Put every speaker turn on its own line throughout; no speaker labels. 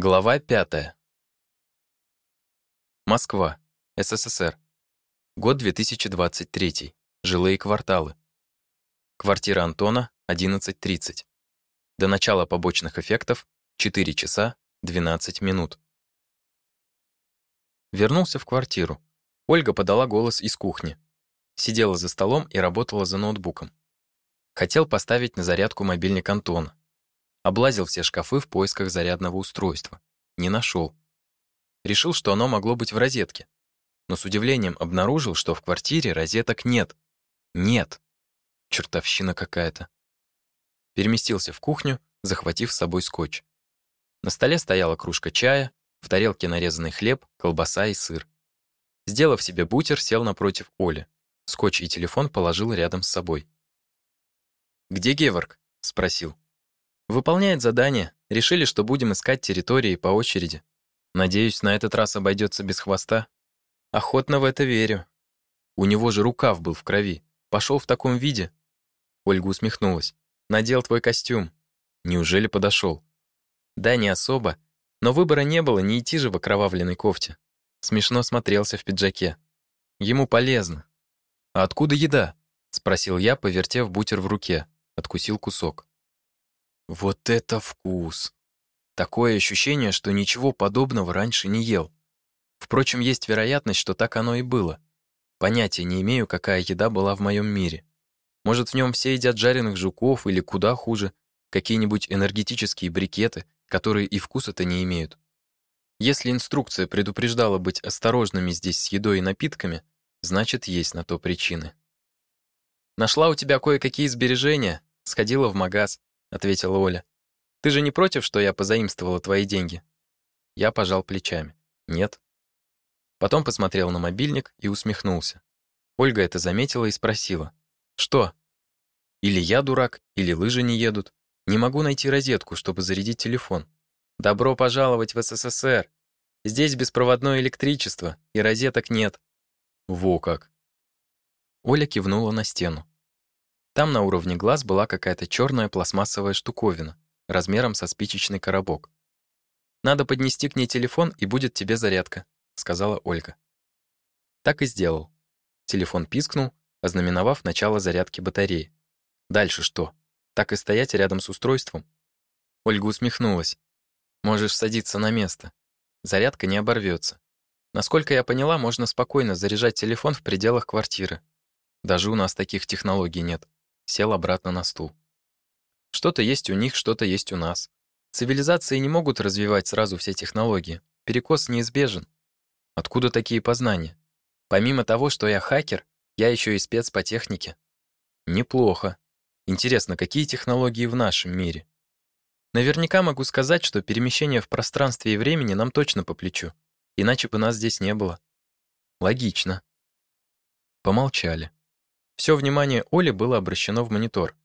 Глава 5. Москва, СССР. Год 2023. Жилые кварталы. Квартира Антона, 11.30. До начала побочных эффектов 4 часа 12 минут. Вернулся в квартиру. Ольга подала голос из кухни. Сидела за столом и работала за ноутбуком. Хотел поставить на зарядку мобильник Антона. Облазил все шкафы в поисках зарядного устройства. Не нашел. Решил, что оно могло быть в розетке. Но с удивлением обнаружил, что в квартире розеток нет. Нет. Чертовщина какая-то. Переместился в кухню, захватив с собой скотч. На столе стояла кружка чая, в тарелке нарезанный хлеб, колбаса и сыр. Сделав себе бутер, сел напротив Оли. Скотч и телефон положил рядом с собой. «Где Геворг?» — спросил. Выполняет задание. Решили, что будем искать территории по очереди. Надеюсь, на этот раз обойдется без хвоста. Охотно в это верю. У него же рукав был в крови. Пошел в таком виде. Ольга усмехнулась. Надел твой костюм. Неужели подошел? Да, не особо. Но выбора не было, не идти же в окровавленной кофте. Смешно смотрелся в пиджаке. Ему полезно. А откуда еда? спросил я, повертев бутер в руке. Откусил кусок. Вот это вкус! Такое ощущение, что ничего подобного раньше не ел. Впрочем, есть вероятность, что так оно и было. Понятия не имею, какая еда была в моем мире. Может, в нем все едят жареных жуков или куда хуже, какие-нибудь энергетические брикеты, которые и вкуса-то не имеют. Если инструкция предупреждала быть осторожными здесь с едой и напитками, значит, есть на то причины. Нашла у тебя кое-какие сбережения, сходила в магаз, ответила Оля. Ты же не против, что я позаимствовала твои деньги? Я пожал плечами. Нет. Потом посмотрел на мобильник и усмехнулся. Ольга это заметила и спросила: "Что? Или я дурак, или лыжи не едут. Не могу найти розетку, чтобы зарядить телефон. Добро пожаловать в СССР. Здесь беспроводное электричество, и розеток нет". Во как. Оля кивнула на стену. Там на уровне глаз была какая-то черная пластмассовая штуковина, размером со спичечный коробок. «Надо поднести к ней телефон, и будет тебе зарядка», — сказала Ольга. Так и сделал. Телефон пискнул, ознаменовав начало зарядки батареи. Дальше что? Так и стоять рядом с устройством? Ольга усмехнулась. Можешь садиться на место. Зарядка не оборвется. Насколько я поняла, можно спокойно заряжать телефон в пределах квартиры. Даже у нас таких технологий нет сел обратно на стул. Что-то есть у них, что-то есть у нас. Цивилизации не могут развивать сразу все технологии. Перекос неизбежен. Откуда такие познания? Помимо того, что я хакер, я еще и спец по технике. Неплохо. Интересно, какие технологии в нашем мире? Наверняка могу сказать, что перемещение в пространстве и времени нам точно по плечу. Иначе бы нас здесь не было. Логично. Помолчали. Все внимание Оли было обращено в монитор.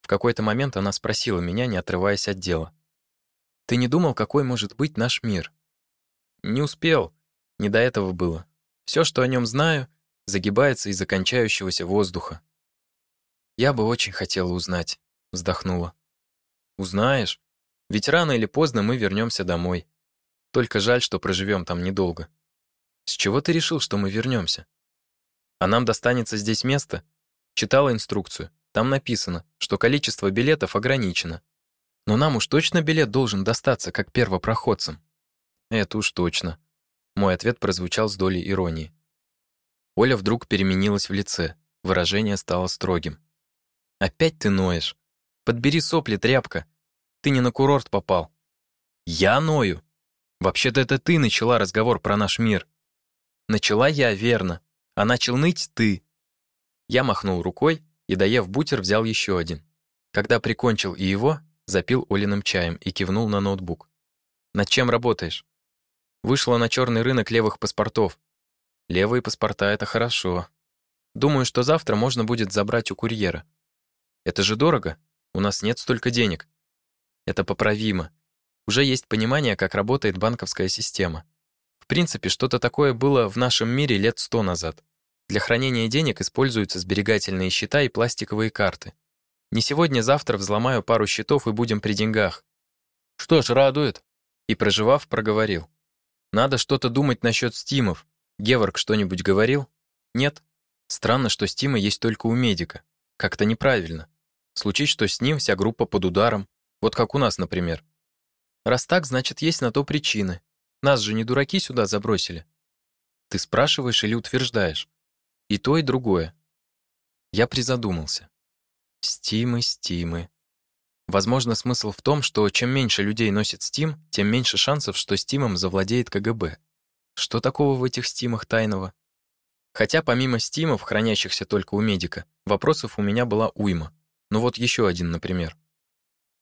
В какой-то момент она спросила меня, не отрываясь от дела. «Ты не думал, какой может быть наш мир?» «Не успел. Не до этого было. Все, что о нем знаю, загибается из окончающегося воздуха». «Я бы очень хотела узнать», — вздохнула. «Узнаешь? Ведь рано или поздно мы вернемся домой. Только жаль, что проживем там недолго». «С чего ты решил, что мы вернемся? А нам достанется здесь место? Читала инструкцию. Там написано, что количество билетов ограничено. Но нам уж точно билет должен достаться, как первопроходцам. Это уж точно. Мой ответ прозвучал с долей иронии. Оля вдруг переменилась в лице. Выражение стало строгим. Опять ты ноешь. Подбери сопли, тряпка. Ты не на курорт попал. Я ною. Вообще-то это ты начала разговор про наш мир. Начала я, верно. А начал ныть ты. Я махнул рукой и, доев бутер, взял еще один. Когда прикончил и его, запил Олиным чаем и кивнул на ноутбук. «Над чем работаешь?» Вышла на черный рынок левых паспортов. Левые паспорта — это хорошо. Думаю, что завтра можно будет забрать у курьера. Это же дорого. У нас нет столько денег. Это поправимо. Уже есть понимание, как работает банковская система. В принципе, что-то такое было в нашем мире лет сто назад. Для хранения денег используются сберегательные счета и пластиковые карты. Не сегодня-завтра взломаю пару счетов и будем при деньгах. Что ж, радует. И, проживав, проговорил. «Надо что-то думать насчет стимов. Геворг что-нибудь говорил?» «Нет. Странно, что стимы есть только у медика. Как-то неправильно. Случись, что с ним вся группа под ударом. Вот как у нас, например. Раз так, значит, есть на то причины. Нас же не дураки сюда забросили. Ты спрашиваешь или утверждаешь? И то, и другое. Я призадумался. Стимы, стимы. Возможно, смысл в том, что чем меньше людей носит стим, тем меньше шансов, что стимом завладеет КГБ. Что такого в этих стимах тайного? Хотя помимо стимов, хранящихся только у медика, вопросов у меня была уйма. Ну вот еще один, например.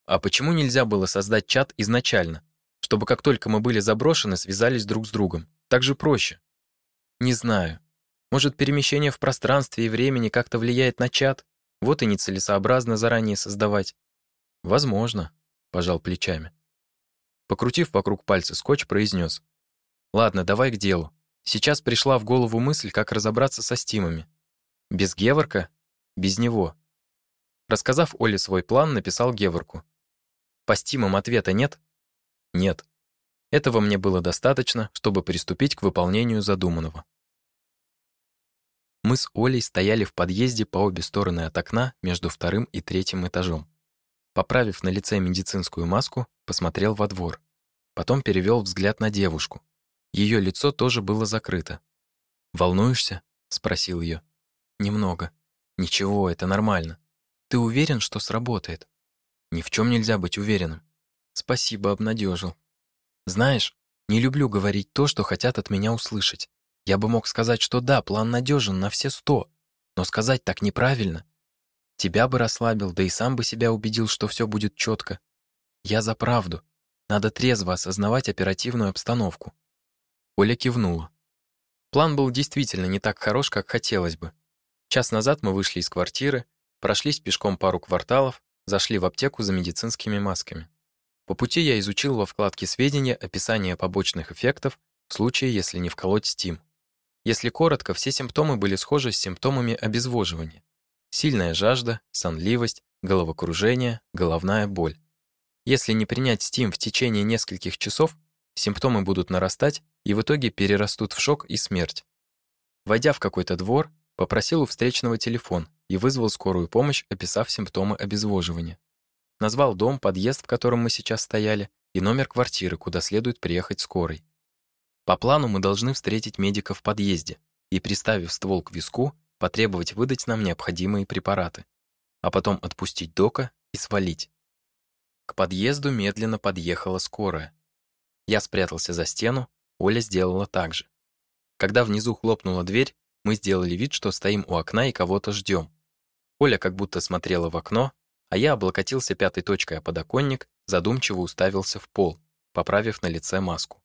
А почему нельзя было создать чат изначально, чтобы как только мы были заброшены, связались друг с другом? Так же проще. Не знаю. Может, перемещение в пространстве и времени как-то влияет на чат? Вот и нецелесообразно заранее создавать. Возможно, пожал плечами. Покрутив вокруг пальца скотч, произнес: "Ладно, давай к делу. Сейчас пришла в голову мысль, как разобраться со стимами. Без Геворка, без него. Рассказав Оле свой план, написал Геворку. По стимам ответа нет? Нет. Этого мне было достаточно, чтобы приступить к выполнению задуманного. Мы с Олей стояли в подъезде по обе стороны от окна между вторым и третьим этажом. Поправив на лице медицинскую маску, посмотрел во двор. Потом перевел взгляд на девушку. Ее лицо тоже было закрыто. «Волнуешься?» — спросил ее. «Немного. Ничего, это нормально. Ты уверен, что сработает?» Ни в чем нельзя быть уверенным. Спасибо, обнадежил. Знаешь, не люблю говорить то, что хотят от меня услышать. Я бы мог сказать, что да, план надежен на все сто, но сказать так неправильно. Тебя бы расслабил, да и сам бы себя убедил, что все будет четко. Я за правду. Надо трезво осознавать оперативную обстановку. Оля кивнула. План был действительно не так хорош, как хотелось бы. Час назад мы вышли из квартиры, прошлись пешком пару кварталов, Зашли в аптеку за медицинскими масками. По пути я изучил во вкладке сведения описание побочных эффектов в случае, если не вколоть стим. Если коротко, все симптомы были схожи с симптомами обезвоживания. Сильная жажда, сонливость, головокружение, головная боль. Если не принять стим в течение нескольких часов, симптомы будут нарастать и в итоге перерастут в шок и смерть. Войдя в какой-то двор, попросил у встречного телефон, и вызвал скорую помощь, описав симптомы обезвоживания. Назвал дом, подъезд, в котором мы сейчас стояли, и номер квартиры, куда следует приехать скорой. По плану мы должны встретить медика в подъезде и, приставив ствол к виску, потребовать выдать нам необходимые препараты, а потом отпустить дока и свалить. К подъезду медленно подъехала скорая. Я спрятался за стену, Оля сделала так же. Когда внизу хлопнула дверь, мы сделали вид, что стоим у окна и кого-то ждем. Оля как будто смотрела в окно, а я облокотился пятой точкой о подоконник, задумчиво уставился в пол, поправив на лице маску.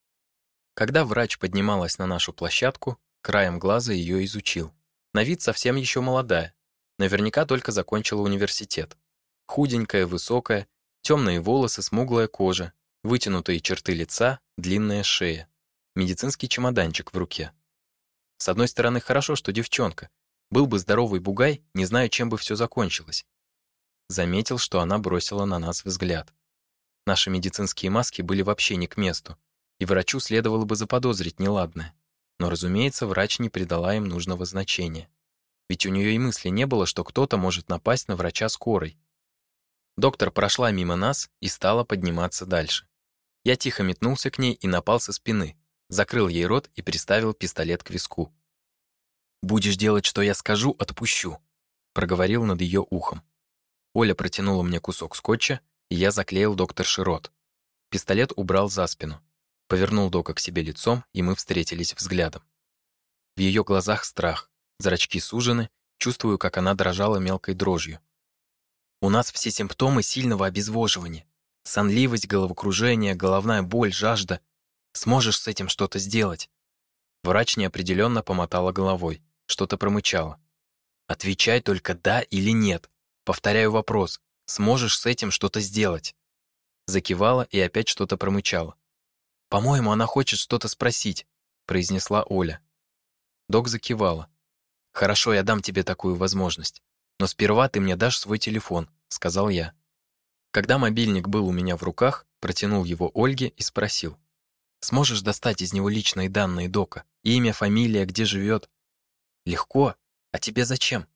Когда врач поднималась на нашу площадку, краем глаза ее изучил. На вид совсем еще молодая. Наверняка только закончила университет. Худенькая, высокая, темные волосы, смуглая кожа, вытянутые черты лица, длинная шея. Медицинский чемоданчик в руке. С одной стороны, хорошо, что девчонка, был бы здоровый бугай, не знаю, чем бы все закончилось. Заметил, что она бросила на нас взгляд. Наши медицинские маски были вообще не к месту, и врачу следовало бы заподозрить неладное. Но, разумеется, врач не придала им нужного значения. Ведь у нее и мысли не было, что кто-то может напасть на врача скорой. Доктор прошла мимо нас и стала подниматься дальше. Я тихо метнулся к ней и напал со спины, закрыл ей рот и приставил пистолет к виску. «Будешь делать, что я скажу, отпущу», — проговорил над ее ухом. Оля протянула мне кусок скотча, и я заклеил докторши рот. Пистолет убрал за спину. Повернул Дока к себе лицом, и мы встретились взглядом. В ее глазах страх, зрачки сужены, чувствую, как она дрожала мелкой дрожью. У нас все симптомы сильного обезвоживания. Сонливость, головокружение, головная боль, жажда. Сможешь с этим что-то сделать?» Врач неопределенно помотала головой что-то промычала. «Отвечай только «да» или «нет». Повторяю вопрос. Сможешь с этим что-то сделать?» Закивала и опять что-то промычала. «По-моему, она хочет что-то спросить», — произнесла Оля. Док закивала. «Хорошо, я дам тебе такую возможность. Но сперва ты мне дашь свой телефон», — сказал я. Когда мобильник был у меня в руках, протянул его Ольге и спросил. «Сможешь достать из него личные данные Дока? Имя, фамилия, где живет?» «Легко. А тебе зачем?»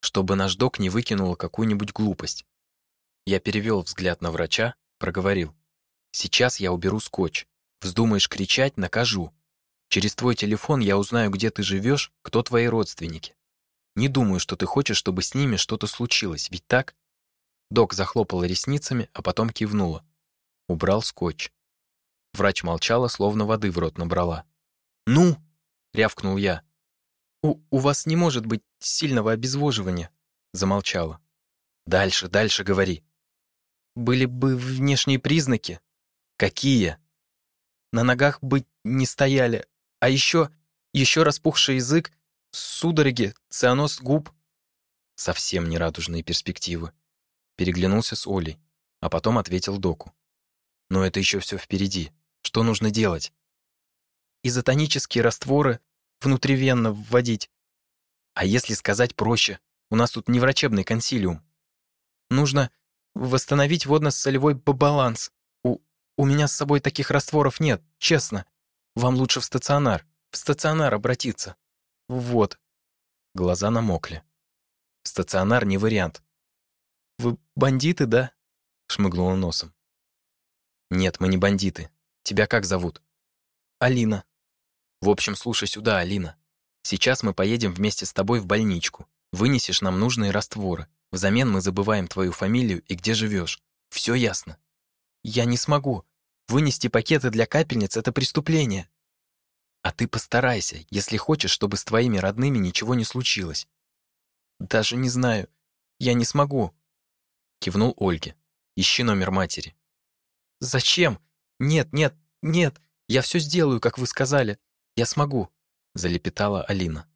«Чтобы наш Док не выкинула какую-нибудь глупость». Я перевел взгляд на врача, проговорил. «Сейчас я уберу скотч. Вздумаешь кричать — накажу. Через твой телефон я узнаю, где ты живешь, кто твои родственники. Не думаю, что ты хочешь, чтобы с ними что-то случилось, ведь так?» Док захлопала ресницами, а потом кивнула. Убрал скотч. Врач молчала, словно воды в рот набрала. «Ну!» — рявкнул я. «У, у вас не может быть сильного обезвоживания», — замолчала. «Дальше, дальше говори». «Были бы внешние признаки». «Какие?» «На ногах быть не стояли. А еще, еще распухший язык, судороги, цианоз губ». Совсем нерадужные перспективы. Переглянулся с Олей, а потом ответил доку. «Но это еще все впереди. Что нужно делать?» «Изотонические растворы внутривенно вводить. А если сказать проще, у нас тут не врачебный консилиум. Нужно восстановить водно-солевой баланс. У, меня с собой таких растворов нет, честно. Вам лучше в стационар, в стационар обратиться. Вот». Глаза намокли. Стационар не вариант. «Вы бандиты, да?» — шмыгнула носом. «Нет, мы не бандиты. Тебя как зовут?» «Алина». «В общем, слушай сюда, Алина. Сейчас мы поедем вместе с тобой в больничку. Вынесешь нам нужные растворы. Взамен мы забываем твою фамилию и где живешь. Все ясно?» «Я не смогу. Вынести пакеты для капельниц — это преступление». «А ты постарайся, если хочешь, чтобы с твоими родными ничего не случилось». «Даже не знаю. Я не смогу. Кивнул Ольге. «Ищи номер матери». «Зачем? Нет, нет, нет. Я все сделаю, как вы сказали. Я смогу», — залепетала Алина.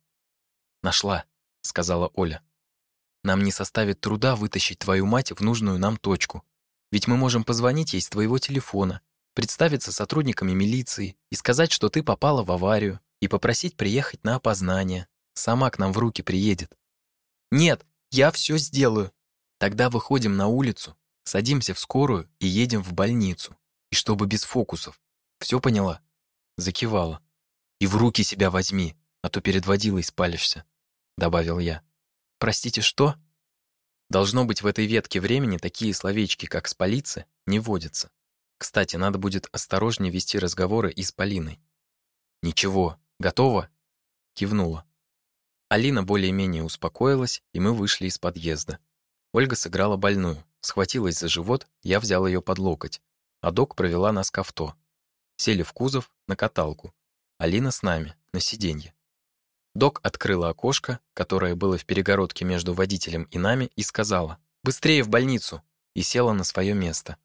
«Нашла», — сказала Оля. «Нам не составит труда вытащить твою мать в нужную нам точку. Ведь мы можем позвонить ей с твоего телефона, представиться сотрудниками милиции и сказать, что ты попала в аварию, и попросить приехать на опознание. Сама к нам в руки приедет». «Нет, я все сделаю», Тогда выходим на улицу, садимся в скорую и едем в больницу. И чтобы без фокусов. Все поняла? Закивала. И в руки себя возьми, а то перед водилой спалишься, добавил я. Простите, что? Должно быть, в этой ветке времени такие словечки, как «спалиться», не водятся. Кстати, надо будет осторожнее вести разговоры и с Полиной. «Ничего, готова?» Кивнула. Алина более-менее успокоилась, и мы вышли из подъезда. Ольга сыграла больную, схватилась за живот, я взял ее под локоть, а док провела нас к авто. Сели в кузов, на каталку. Алина с нами, на сиденье. Док открыла окошко, которое было в перегородке между водителем и нами, и сказала «Быстрее в больницу!» и села на свое место.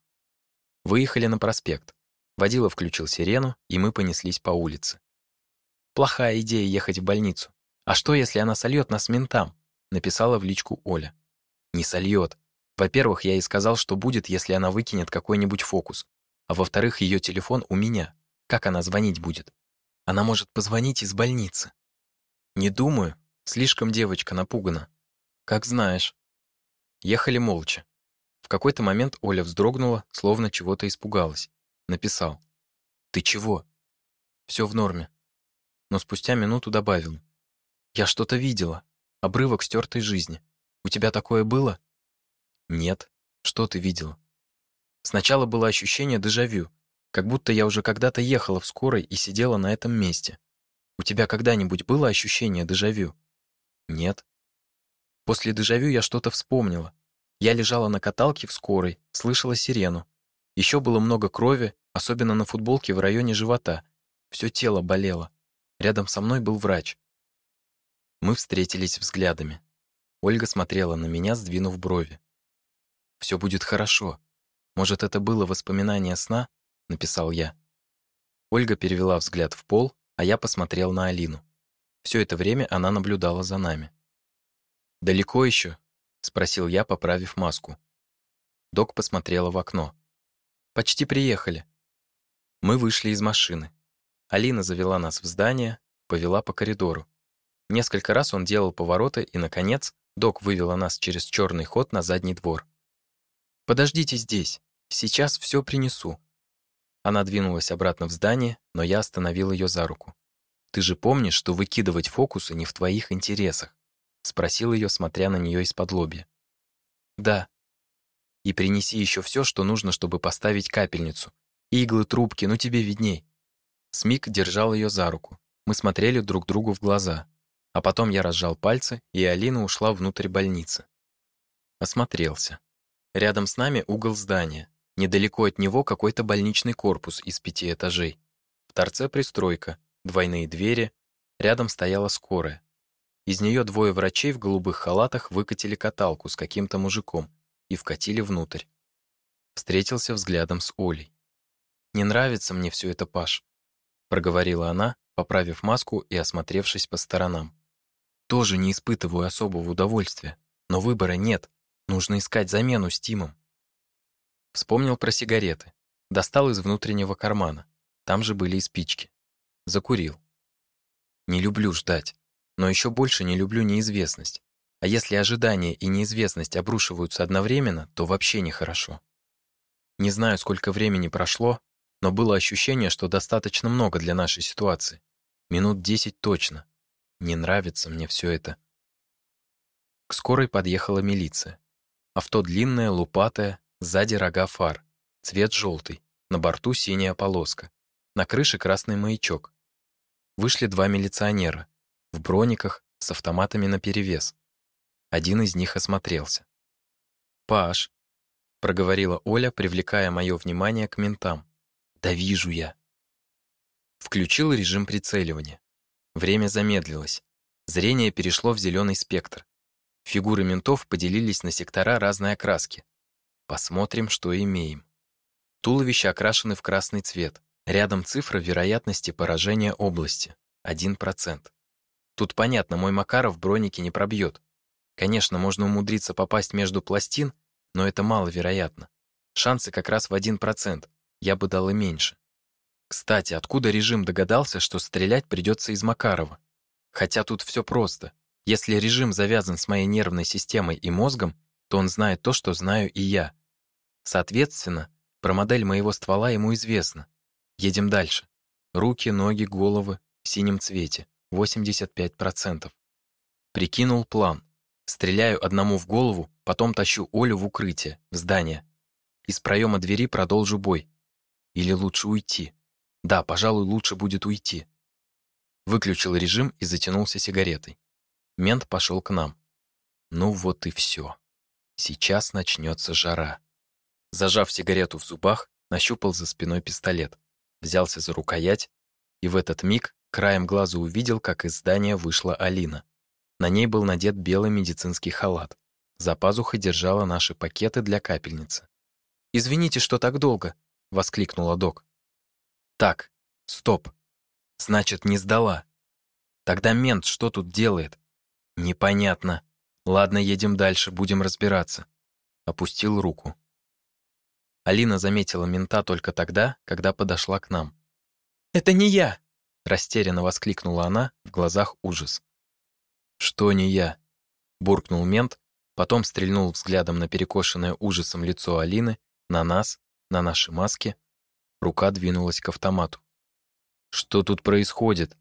Выехали на проспект. Водила включил сирену, и мы понеслись по улице. «Плохая идея ехать в больницу. А что, если она сольет нас ментам?» написала в личку Оля. Не сольет. Во-первых, я ей сказал, что будет, если она выкинет какой-нибудь фокус. А во-вторых, ее телефон у меня. Как она звонить будет? Она может позвонить из больницы. Не думаю. Слишком девочка напугана. Как знаешь. Ехали молча. В какой-то момент Оля вздрогнула, словно чего-то испугалась. Написал. «Ты чего?» «Все в норме». Но спустя минуту добавил. «Я что-то видела. Обрывок стертой жизни. У тебя такое было? Нет. Что ты видела? Сначала было ощущение дежавю, как будто я уже когда-то ехала в скорой и сидела на этом месте. У тебя когда-нибудь было ощущение дежавю? Нет. После дежавю я что-то вспомнила. Я лежала на каталке в скорой, слышала сирену. Еще было много крови, особенно на футболке в районе живота. Все тело болело. Рядом со мной был врач. Мы встретились взглядами. Ольга смотрела на меня, сдвинув брови. «Все будет хорошо. Может, это было воспоминание сна?» — написал я. Ольга перевела взгляд в пол, а я посмотрел на Алину. Все это время она наблюдала за нами. «Далеко еще?» — спросил я, поправив маску. Док посмотрела в окно. «Почти приехали». Мы вышли из машины. Алина завела нас в здание, повела по коридору. Несколько раз он делал повороты и, наконец, Док вывела нас через черный ход на задний двор. «Подождите здесь», Сейчас все принесу». Она двинулась обратно в здание, но я остановил ее за руку. «Ты же помнишь, что выкидывать фокусы не в твоих интересах?» Спросил ее, смотря на нее из-под лобья. «Да». «И принеси еще все, что нужно, чтобы поставить капельницу. Иглы, трубки, ну тебе видней». Смик держал ее за руку. Мы смотрели друг другу в глаза. А потом я разжал пальцы, и Алина ушла внутрь больницы. Осмотрелся. Рядом с нами угол здания. Недалеко от него какой-то больничный корпус из пяти этажей. В торце пристройка, двойные двери, рядом стояла скорая. Из нее двое врачей в голубых халатах выкатили каталку с каким-то мужиком и вкатили внутрь. Встретился взглядом с Олей. «Не нравится мне все это, Паш», — проговорила она, поправив маску и осмотревшись по сторонам. «Тоже не испытываю особого удовольствия, но выбора нет, нужно искать замену с Тимом». Вспомнил про сигареты. Достал из внутреннего кармана. Там же были и спички. Закурил. Не люблю ждать, но еще больше не люблю неизвестность. А если ожидание и неизвестность обрушиваются одновременно, то вообще нехорошо. Не знаю, сколько времени прошло, но было ощущение, что достаточно много для нашей ситуации. Минут десять точно. Не нравится мне все это. К скорой подъехала милиция. Авто длинное, лупатое, Сзади рога фар. Цвет желтый. На борту синяя полоска. На крыше красный маячок. Вышли два милиционера. В брониках, с автоматами наперевес. Один из них осмотрелся. «Паш», — проговорила Оля, привлекая мое внимание к ментам. «Да вижу я». Включил режим прицеливания. Время замедлилось. Зрение перешло в зеленый спектр. Фигуры ментов поделились на сектора разной окраски. Посмотрим, что имеем. Туловище окрашены в красный цвет. Рядом цифра вероятности поражения области 1%. Тут понятно, мой Макаров броники не пробьет. Конечно, можно умудриться попасть между пластин, но это маловероятно. Шансы как раз в 1%. Я бы дал и меньше. Кстати, откуда режим догадался, что стрелять придется из Макарова? Хотя тут все просто. Если режим завязан с моей нервной системой и мозгом, то он знает то, что знаю и я. Соответственно, про модель моего ствола ему известно. Едем дальше. Руки, ноги, головы в синем цвете. 85%. Прикинул план. Стреляю одному в голову, потом тащу Олю в укрытие, в здание. Из проема двери продолжу бой. Или лучше уйти. Да, пожалуй, лучше будет уйти. Выключил режим и затянулся сигаретой. Мент пошел к нам. Ну вот и все. Сейчас начнется жара. Зажав сигарету в зубах, нащупал за спиной пистолет, взялся за рукоять, и в этот миг краем глаза увидел, как из здания вышла Алина. На ней был надет белый медицинский халат. За пазухой держала наши пакеты для капельницы. «Извините, что так долго», — воскликнула док. «Так, стоп. Значит, не сдала. Тогда мент что тут делает?» «Непонятно. Ладно, едем дальше, будем разбираться». Опустил руку. Алина заметила мента только тогда, когда подошла к нам. «Это не я!» — растерянно воскликнула она, в глазах ужас. «Что не я?» — буркнул мент, потом стрельнул взглядом на перекошенное ужасом лицо Алины, на нас, на наши маски. Рука двинулась к автомату. «Что тут происходит?»